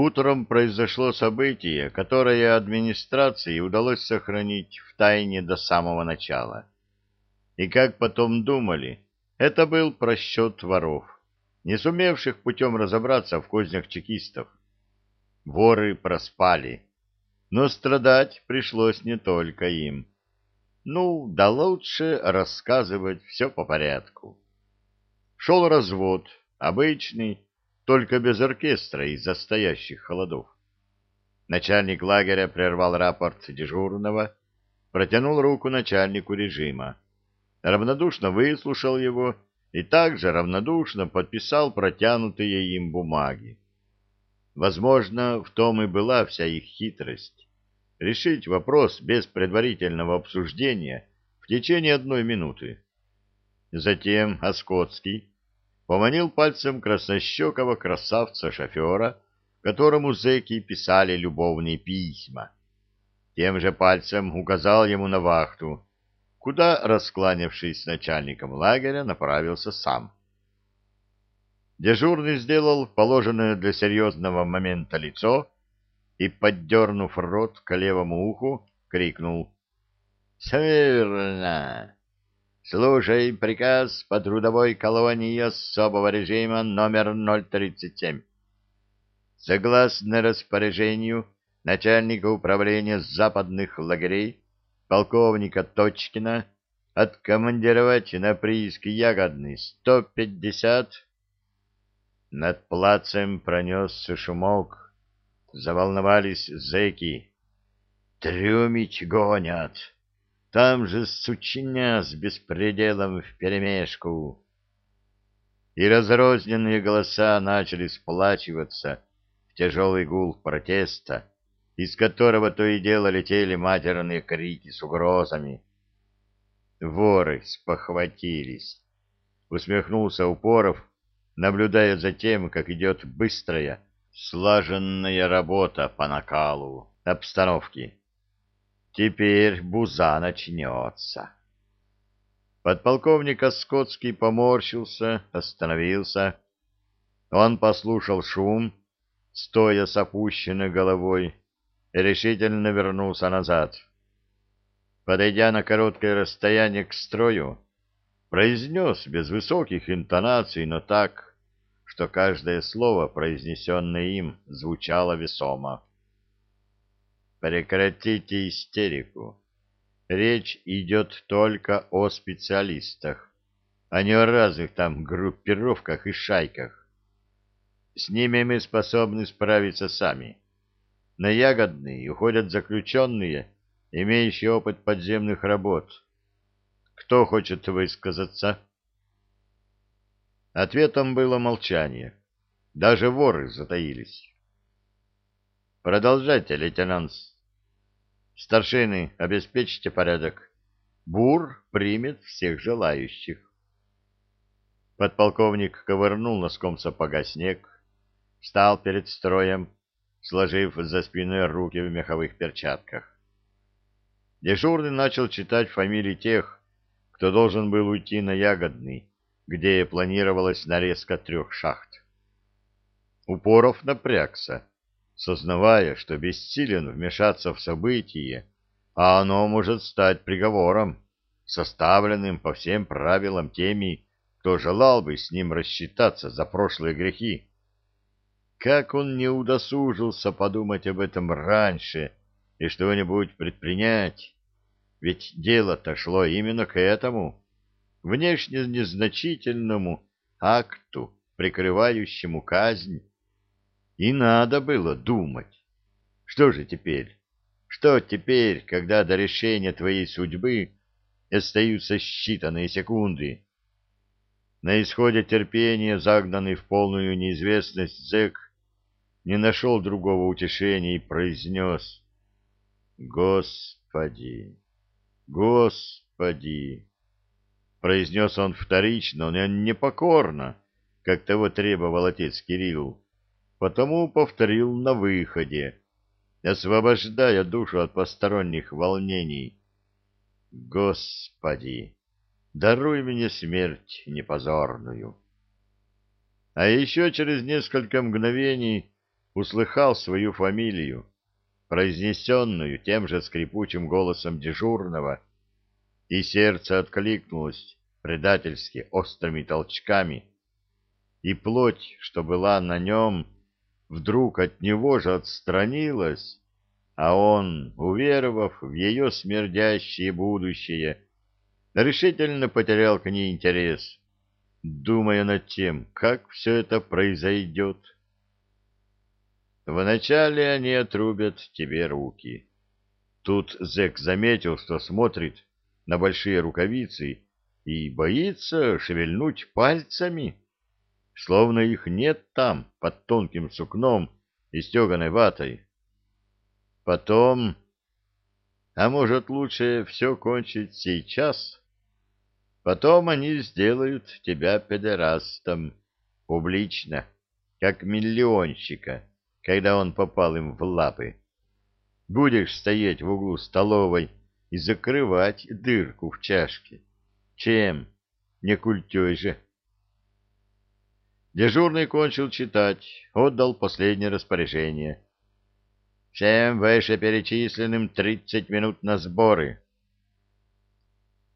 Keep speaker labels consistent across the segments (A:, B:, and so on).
A: Утром произошло событие, которое администрации удалось сохранить в тайне до самого начала. И как потом думали, это был просчет воров, не сумевших путем разобраться в кознях чекистов. Воры проспали, но страдать пришлось не только им. Ну, да лучше рассказывать все по порядку. Шел развод, обычный, только без оркестра из-за стоящих холодов. Начальник лагеря прервал рапорт дежурного, протянул руку начальнику режима, равнодушно выслушал его и также равнодушно подписал протянутые им бумаги. Возможно, в том и была вся их хитрость — решить вопрос без предварительного обсуждения в течение одной минуты. Затем Оскотский поманил пальцем краснощекого красавца-шофера, которому зэки писали любовные письма. Тем же пальцем указал ему на вахту, куда, раскланявшись с начальником лагеря, направился сам. Дежурный сделал положенное для серьезного момента лицо и, поддернув рот к левому уху, крикнул «Смирно!» Слушай приказ по трудовой колонии особого режима номер 037. Согласно распоряжению начальника управления западных лагерей полковника Точкина откомандировать на прииск Ягодный 150. Над плацем пронесся шумок. Заволновались зэки. Трюмить гонят. Там же сучиня с беспределом вперемешку. И разрозненные голоса начали сплачиваться в тяжелый гул протеста, из которого то и дело летели матерные крики с угрозами. Воры спохватились. Усмехнулся Упоров, наблюдая за тем, как идет быстрая, слаженная работа по накалу обстановки. Теперь буза начнется. Подполковник Оскотский поморщился, остановился. Он послушал шум, стоя с опущенной головой, и решительно вернулся назад. Подойдя на короткое расстояние к строю, произнес без высоких интонаций, но так, что каждое слово, произнесенное им, звучало весомо. Прекратите истерику. Речь идет только о специалистах, а не о разных там группировках и шайках. С ними мы способны справиться сами. На ягодные уходят заключенные, имеющие опыт подземных работ. Кто хочет высказаться? Ответом было молчание. Даже воры затаились. Продолжайте, лейтенант. Старшины, обеспечьте порядок. Бур примет всех желающих. Подполковник ковырнул носком сапога снег, встал перед строем, сложив за спиной руки в меховых перчатках. Дежурный начал читать фамилии тех, кто должен был уйти на Ягодный, где планировалась нарезка трех шахт. Упоров напрягся сознавая, что бессилен вмешаться в событие, а оно может стать приговором, составленным по всем правилам теми, кто желал бы с ним рассчитаться за прошлые грехи. Как он не удосужился подумать об этом раньше и что-нибудь предпринять? Ведь дело-то шло именно к этому, внешне незначительному акту, прикрывающему казнь. И надо было думать. Что же теперь? Что теперь, когда до решения твоей судьбы остаются считанные секунды? На исходе терпения, загнанный в полную неизвестность зэк, не нашел другого утешения и произнес «Господи! Господи!» Произнес он вторично, но непокорно, как того требовал отец Кирилл потому повторил на выходе, освобождая душу от посторонних волнений. Господи, даруй мне смерть непозорную. А еще через несколько мгновений услыхал свою фамилию, произнесенную тем же скрипучим голосом дежурного, и сердце откликнулось предательски острыми толчками, и плоть, что была на нем, вдруг от него же отстранилась, а он, уверовав в ее смердящее будущее, решительно потерял к ней интерес, думая над тем, как все это произойдет. Вначале они отрубят тебе руки. Тут зэк заметил, что смотрит на большие рукавицы и боится шевельнуть пальцами, словно их нет там, под тонким сукном и стеганой ватой. Потом... А может, лучше все кончить сейчас? Потом они сделают тебя педерастом, публично, как миллионщика, когда он попал им в лапы. Будешь стоять в углу столовой и закрывать дырку в чашке. Чем? Не культей же. Дежурный кончил читать, отдал последнее распоряжение. Всем вышеперечисленным тридцать минут на сборы.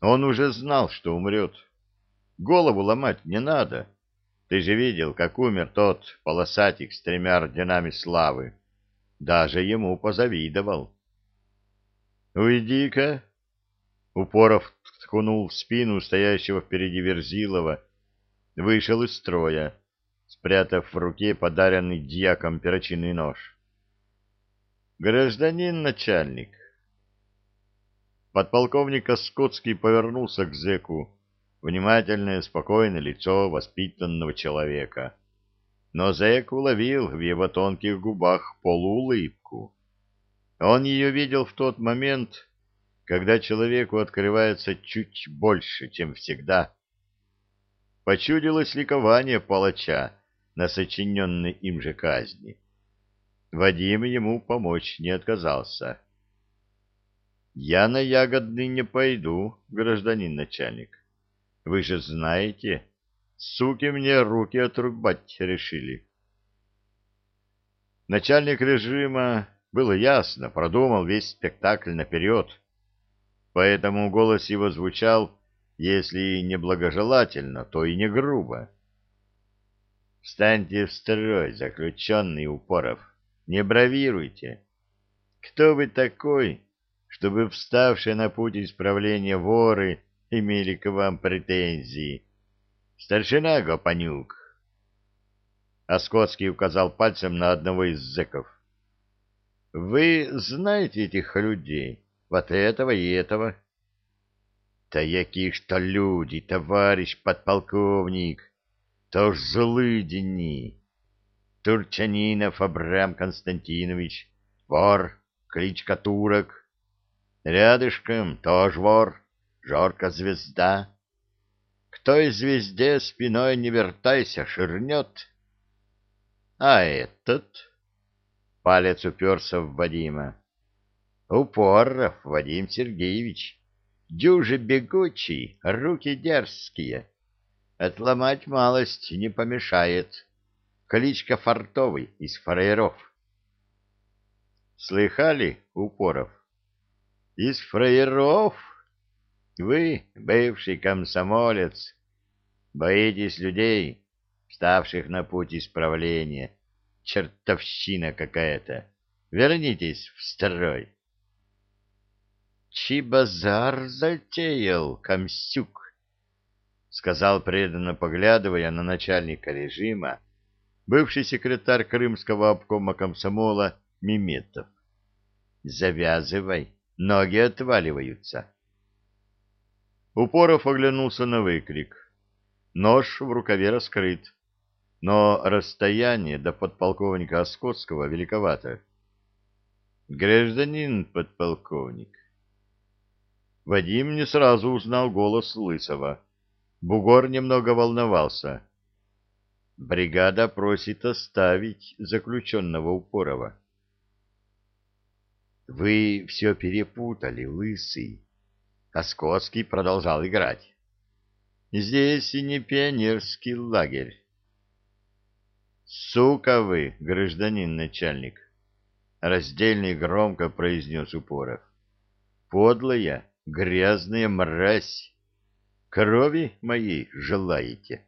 A: Он уже знал, что умрет. Голову ломать не надо. Ты же видел, как умер тот полосатик с тремя орденами славы. Даже ему позавидовал. «Уйди-ка!» Упоров ткнул в спину стоящего впереди Верзилова, вышел из строя, спрятав в руке подаренный дьяком перочинный нож. «Гражданин начальник!» Подполковник Оскотский повернулся к зэку, внимательное, спокойное лицо воспитанного человека. Но зэк уловил в его тонких губах полуулыбку. Он ее видел в тот момент, когда человеку открывается чуть больше, чем всегда. Почудилось ликование палача на сочиненной им же казни. Вадим ему помочь не отказался. «Я на ягодный не пойду, гражданин начальник. Вы же знаете, суки мне руки отрубать решили». Начальник режима, было ясно, продумал весь спектакль наперед, поэтому голос его звучал, если не благожелательно, то и не грубо. «Встаньте в строй, заключенный Упоров, не бравируйте. Кто вы такой?» чтобы вставшие на путь исправления воры имели к вам претензии. Старшина Гопанюк. Оскотский указал пальцем на одного из зэков. Вы знаете этих людей, вот этого и этого? Да якие что люди, товарищ подполковник, то ж злыдени. Турчанинов Абрам Константинович, вор, кличка Турок, Рядышком тоже вор, Жорка звезда. Кто и звезде спиной не вертайся, ширнет. А этот... Палец уперся в Вадима. Упоров Вадим Сергеевич. Дюже бегучий, руки дерзкие. Отломать малость не помешает. Кличка Фартовый из фраеров. Слыхали, Упоров? Из фраеров? Вы, бывший комсомолец, боитесь людей, ставших на путь исправления. Чертовщина какая-то. Вернитесь в строй. Чибазар затеял, комсюк, — сказал преданно, поглядывая на начальника режима, бывший секретарь крымского обкома комсомола Миметов. — Завязывай. Ноги отваливаются. Упоров оглянулся на выкрик. Нож в рукаве раскрыт, но расстояние до подполковника Оскотского великовато. «Гражданин подполковник». Вадим не сразу узнал голос Лысого. Бугор немного волновался. «Бригада просит оставить заключенного Упорова». Вы все перепутали, лысый. Оскотский продолжал играть. Здесь и не пионерский лагерь. Сука вы, гражданин начальник! Раздельный громко произнес Упоров. Подлая, грязная мразь! Крови моей желаете?